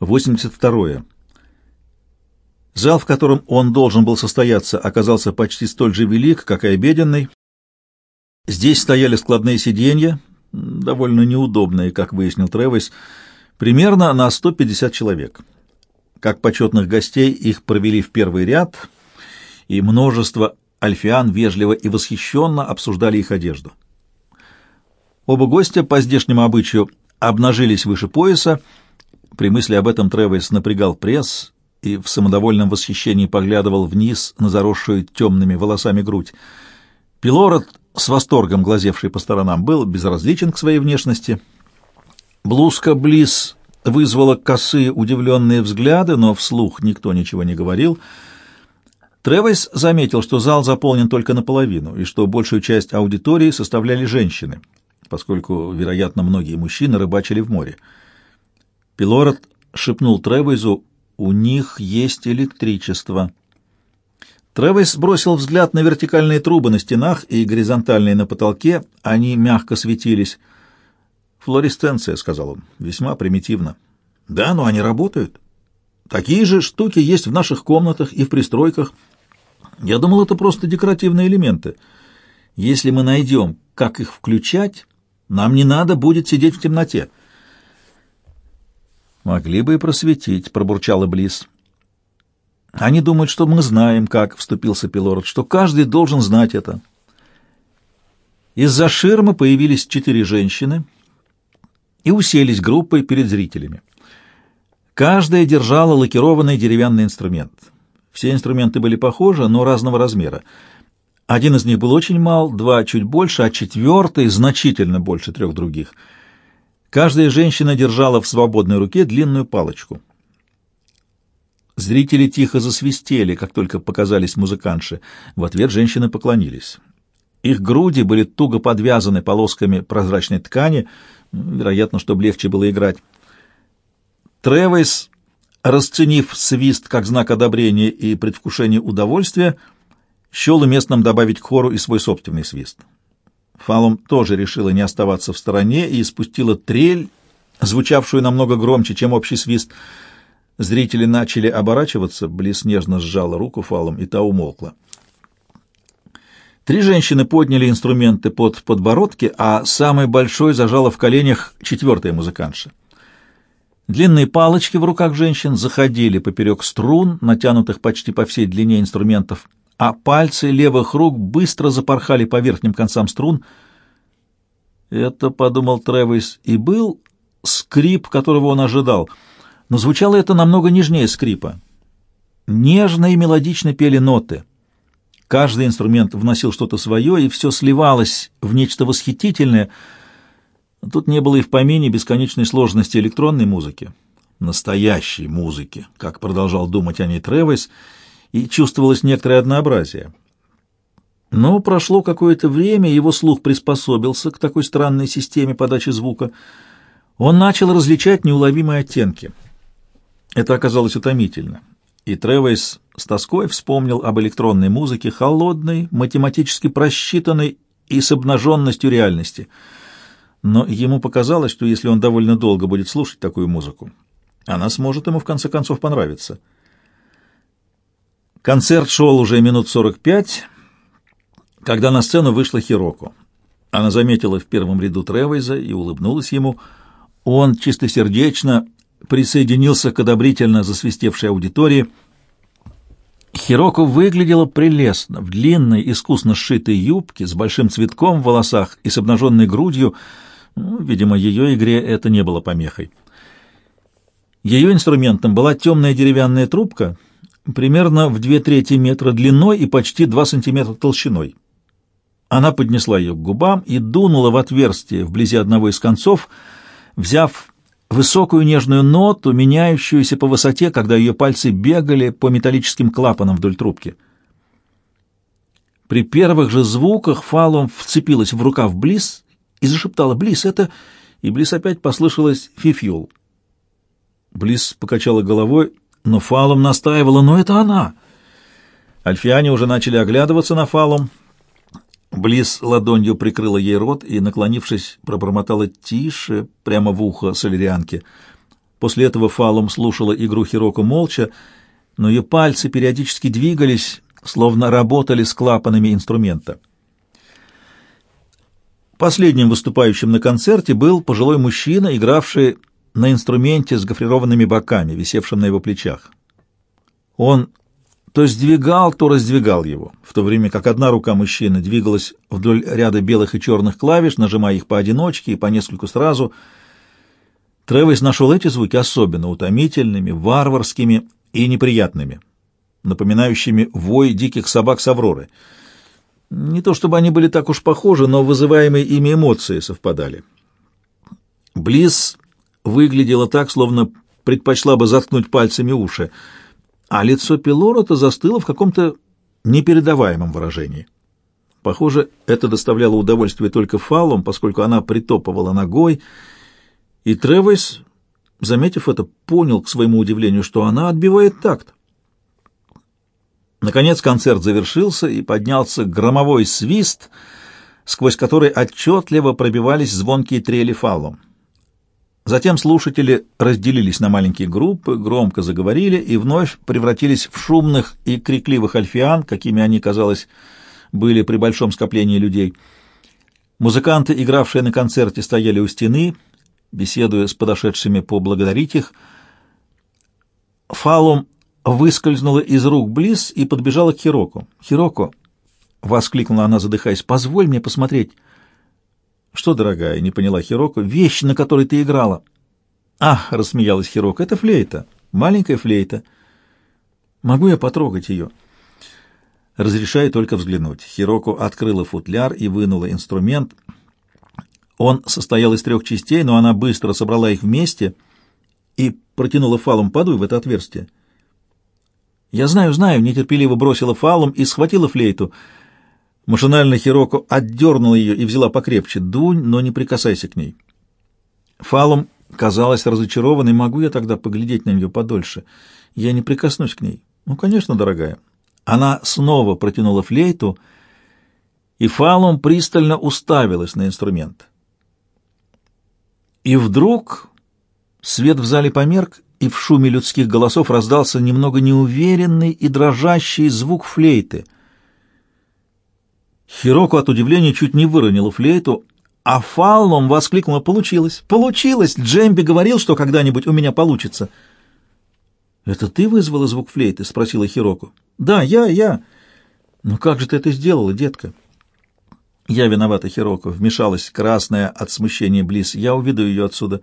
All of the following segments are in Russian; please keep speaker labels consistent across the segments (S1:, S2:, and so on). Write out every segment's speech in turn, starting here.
S1: 82. Зал, в котором он должен был состояться, оказался почти столь же велик, как и обеденный. Здесь стояли складные сиденья, довольно неудобные, как выяснил Тревис, примерно на 150 человек. Как почетных гостей их провели в первый ряд, и множество альфиан вежливо и восхищенно обсуждали их одежду. Оба гостя по здешнему обычаю обнажились выше пояса, при мысли об этом Тревис напрягал пресс и в самодовольном восхищении поглядывал вниз на заросшую темными волосами грудь. Пилород, с восторгом глазевший по сторонам, был безразличен к своей внешности. Блузка Близ вызвала косые удивленные взгляды, но вслух никто ничего не говорил. Тревис заметил, что зал заполнен только наполовину, и что большую часть аудитории составляли женщины, поскольку, вероятно, многие мужчины рыбачили в море. Пилород шепнул Тревойзу, «У них есть электричество». Тревойс бросил взгляд на вертикальные трубы на стенах и горизонтальные на потолке, они мягко светились. «Флуоресценция», — сказал он, — «весьма примитивно». «Да, но они работают. Такие же штуки есть в наших комнатах и в пристройках. Я думал, это просто декоративные элементы. Если мы найдем, как их включать, нам не надо будет сидеть в темноте». «Могли бы и просветить», — пробурчала Близ. «Они думают, что мы знаем, как», — вступился Пилород, — «что каждый должен знать это». Из-за ширмы появились четыре женщины и уселись группой перед зрителями. Каждая держала лакированный деревянный инструмент. Все инструменты были похожи, но разного размера. Один из них был очень мал, два чуть больше, а четвертый значительно больше трех других — Каждая женщина держала в свободной руке длинную палочку. Зрители тихо засвистели, как только показались музыканши. В ответ женщины поклонились. Их груди были туго подвязаны полосками прозрачной ткани, вероятно, чтобы легче было играть. Тревис, расценив свист как знак одобрения и предвкушения удовольствия, счел уместным добавить к хору и свой собственный свист. Фалум тоже решила не оставаться в стороне и спустила трель, звучавшую намного громче, чем общий свист. Зрители начали оборачиваться, Близ нежно сжала руку Фалум, и та умолкла. Три женщины подняли инструменты под подбородки, а самый большой зажала в коленях четвертая музыкантша. Длинные палочки в руках женщин заходили поперек струн, натянутых почти по всей длине инструментов, а пальцы левых рук быстро запорхали по верхним концам струн. Это, подумал Тревис, и был скрип, которого он ожидал, но звучало это намного нежнее скрипа. Нежно и мелодично пели ноты. Каждый инструмент вносил что-то свое, и все сливалось в нечто восхитительное. Тут не было и в помине бесконечной сложности электронной музыки. Настоящей музыки, как продолжал думать о ней Тревис, — и чувствовалось некоторое однообразие. Но прошло какое-то время, его слух приспособился к такой странной системе подачи звука. Он начал различать неуловимые оттенки. Это оказалось утомительно. И Тревейс с тоской вспомнил об электронной музыке, холодной, математически просчитанной и с обнаженностью реальности. Но ему показалось, что если он довольно долго будет слушать такую музыку, она сможет ему в конце концов понравиться. Концерт шел уже минут сорок пять, когда на сцену вышла Хироко. Она заметила в первом ряду Тревейза и улыбнулась ему. Он чистосердечно присоединился к одобрительно засвистевшей аудитории. Хироко выглядела прелестно, в длинной, искусно сшитой юбке, с большим цветком в волосах и с обнаженной грудью. Ну, видимо, ее игре это не было помехой. Ее инструментом была темная деревянная трубка — примерно в две трети метра длиной и почти два сантиметра толщиной. Она поднесла ее к губам и дунула в отверстие вблизи одного из концов, взяв высокую нежную ноту, меняющуюся по высоте, когда ее пальцы бегали по металлическим клапанам вдоль трубки. При первых же звуках Фалом вцепилась в рукав Близ и зашептала «Близ, это...» И Близ опять послышалось «Фифьюл». Близ покачала головой но Фалом настаивала, но это она. Альфиане уже начали оглядываться на Фалом. Близ ладонью прикрыла ей рот и, наклонившись, пробормотала тише, прямо в ухо солярианке. После этого Фалум слушала игру Хироко молча, но ее пальцы периодически двигались, словно работали с клапанами инструмента. Последним выступающим на концерте был пожилой мужчина, игравший на инструменте с гофрированными боками, висевшем на его плечах. Он то сдвигал, то раздвигал его, в то время как одна рука мужчины двигалась вдоль ряда белых и черных клавиш, нажимая их поодиночке и по нескольку сразу. Тревис нашел эти звуки особенно утомительными, варварскими и неприятными, напоминающими вой диких собак с Авроры — не то чтобы они были так уж похожи, но вызываемые ими эмоции совпадали. Близ выглядела так, словно предпочла бы заткнуть пальцами уши, а лицо Пилорота застыло в каком-то непередаваемом выражении. Похоже, это доставляло удовольствие только Фаллум, поскольку она притопывала ногой, и Тревойс, заметив это, понял к своему удивлению, что она отбивает такт. Наконец концерт завершился, и поднялся громовой свист, сквозь который отчетливо пробивались звонкие трели фаллом. Затем слушатели разделились на маленькие группы, громко заговорили и вновь превратились в шумных и крикливых альфиан, какими они, казалось, были при большом скоплении людей. Музыканты, игравшие на концерте, стояли у стены, беседуя с подошедшими поблагодарить их. Фалум выскользнула из рук Близ и подбежала к Хироку. «Хироко!» — воскликнула она, задыхаясь. «Позволь мне посмотреть». «Что, дорогая?» — не поняла Хироко. «Вещь, на которой ты играла». «Ах!» — рассмеялась Хироко. «Это флейта. Маленькая флейта. Могу я потрогать ее?» «Разрешаю только взглянуть». Хироко открыла футляр и вынула инструмент. Он состоял из трех частей, но она быстро собрала их вместе и протянула фалом подуй в это отверстие. «Я знаю, знаю», — нетерпеливо бросила фалом и схватила флейту. Машинально Хироко отдернула ее и взяла покрепче. «Дунь, но не прикасайся к ней». Фалом казалась разочарованной. «Могу я тогда поглядеть на нее подольше? Я не прикоснусь к ней». «Ну, конечно, дорогая». Она снова протянула флейту, и Фалом пристально уставилась на инструмент. И вдруг свет в зале померк, и в шуме людских голосов раздался немного неуверенный и дрожащий звук флейты. Хироку от удивления чуть не выронила флейту, а Фаллом воскликнула «Получилось! Получилось! Джемби говорил, что когда-нибудь у меня получится!» «Это ты вызвала звук флейты?» — спросила Хироку. «Да, я, я!» «Ну как же ты это сделала, детка?» «Я виновата, Хироку», — вмешалась красная от смущения Близ. «Я уведу ее отсюда».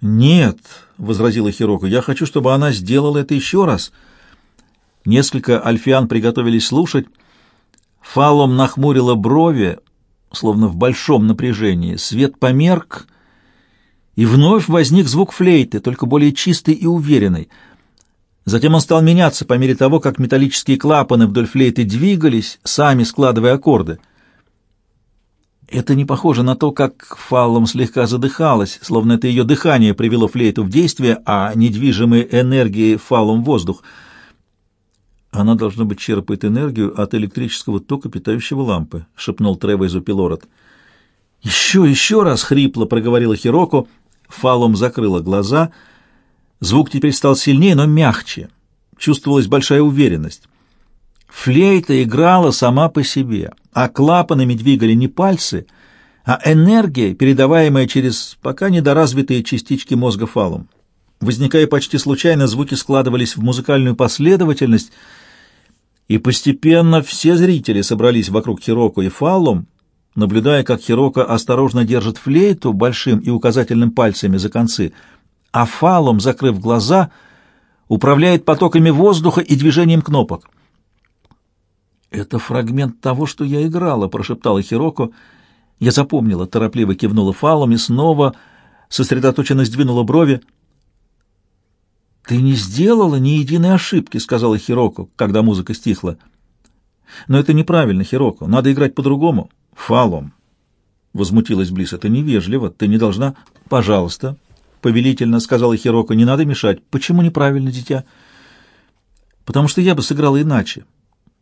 S1: «Нет», — возразила Хироко, — «я хочу, чтобы она сделала это еще раз». Несколько альфиан приготовились слушать. Фалом нахмурила брови, словно в большом напряжении. Свет померк, и вновь возник звук флейты, только более чистый и уверенный. Затем он стал меняться по мере того, как металлические клапаны вдоль флейты двигались, сами складывая аккорды. Это не похоже на то, как Фаллом слегка задыхалась, словно это ее дыхание привело флейту в действие, а недвижимой энергией Фаллом воздух. Она, должно быть, черпает энергию от электрического тока, питающего лампы, — шепнул Тревойзу Пилород. «Еще, еще раз!» — хрипло проговорила Хироко. Фалом закрыла глаза. Звук теперь стал сильнее, но мягче. Чувствовалась большая уверенность. Флейта играла сама по себе, а клапанами двигали не пальцы, а энергия, передаваемая через пока недоразвитые частички мозга фалом. Возникая почти случайно, звуки складывались в музыкальную последовательность, и постепенно все зрители собрались вокруг Хироко и Фаллум, наблюдая, как Хироко осторожно держит флейту большим и указательным пальцами за концы, а Фаллум, закрыв глаза, управляет потоками воздуха и движением кнопок. «Это фрагмент того, что я играла», — прошептала Хироко. Я запомнила, торопливо кивнула фалом и снова сосредоточенно сдвинула брови. «Ты не сделала ни единой ошибки», — сказала Хироко, когда музыка стихла. «Но это неправильно, Хироко. Надо играть по-другому». «Фалом», — возмутилась Близ, — «это невежливо. Ты не должна...» «Пожалуйста», — повелительно сказала Хироко, — «не надо мешать». «Почему неправильно, дитя?» «Потому что я бы сыграла иначе».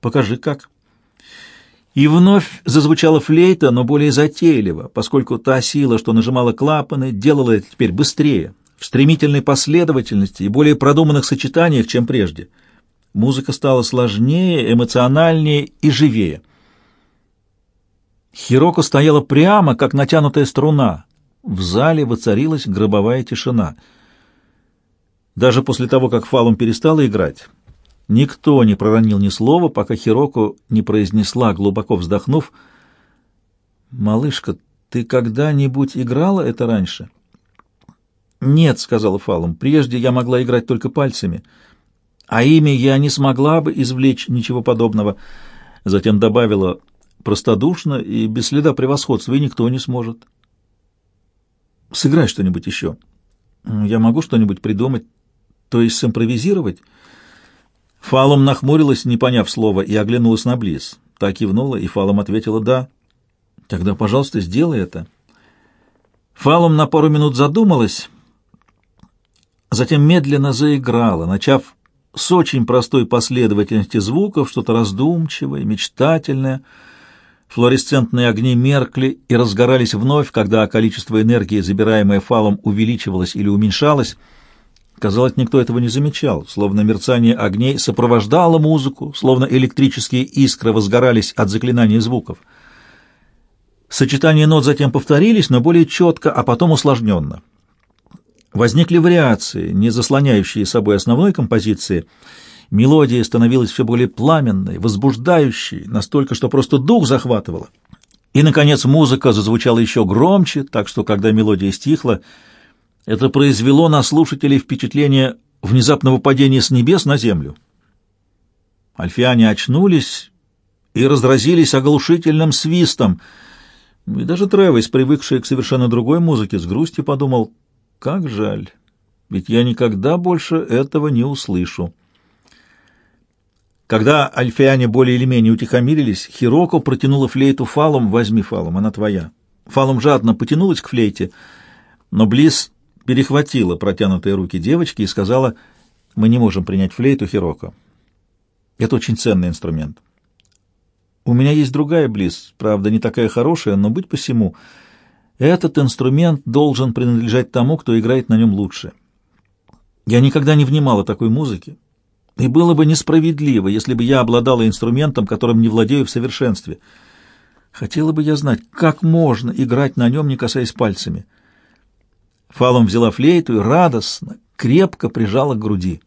S1: Покажи, как. И вновь зазвучала флейта, но более затейливо, поскольку та сила, что нажимала клапаны, делала это теперь быстрее. В стремительной последовательности и более продуманных сочетаниях, чем прежде. Музыка стала сложнее, эмоциональнее и живее. Хироко стояла прямо, как натянутая струна. В зале воцарилась гробовая тишина. Даже после того, как Фалум перестала играть, никто не проронил ни слова, пока Хироко не произнесла, глубоко вздохнув, «Малышка, ты когда-нибудь играла это раньше?» «Нет», — сказала Фалум, — «прежде я могла играть только пальцами, а ими я не смогла бы извлечь ничего подобного». Затем добавила простодушно и без следа превосходства, и никто не сможет. «Сыграй что-нибудь еще». «Я могу что-нибудь придумать, то есть симпровизировать?» Фалом нахмурилась, не поняв слова, и оглянулась на Близ. Та кивнула, и Фалом ответила «да». «Тогда, пожалуйста, сделай это». Фалом на пару минут задумалась, затем медленно заиграла, начав с очень простой последовательности звуков, что-то раздумчивое, мечтательное. Флуоресцентные огни меркли и разгорались вновь, когда количество энергии, забираемое фалом, увеличивалось или уменьшалось. Казалось, никто этого не замечал, словно мерцание огней сопровождало музыку, словно электрические искры возгорались от заклинания звуков. Сочетания нот затем повторились, но более четко, а потом усложненно. Возникли вариации, не заслоняющие собой основной композиции. Мелодия становилась все более пламенной, возбуждающей, настолько, что просто дух захватывала. И, наконец, музыка зазвучала еще громче, так что, когда мелодия стихла, это произвело на слушателей впечатление внезапного падения с небес на землю. Альфиане очнулись и разразились оглушительным свистом. И даже Тревис, привыкший к совершенно другой музыке, с грустью подумал — как жаль, ведь я никогда больше этого не услышу. Когда альфиане более или менее утихомирились, Хироко протянула флейту фалом «Возьми фалом, она твоя». Фалом жадно потянулась к флейте, но Близ перехватила протянутые руки девочки и сказала, «Мы не можем принять флейту, Хироко. Это очень ценный инструмент. У меня есть другая Близ, правда, не такая хорошая, но быть посему...» Этот инструмент должен принадлежать тому, кто играет на нем лучше. Я никогда не внимала такой музыке, и было бы несправедливо, если бы я обладала инструментом, которым не владею в совершенстве. Хотела бы я знать, как можно играть на нем, не касаясь пальцами. Фалом взяла флейту и радостно, крепко прижала к груди.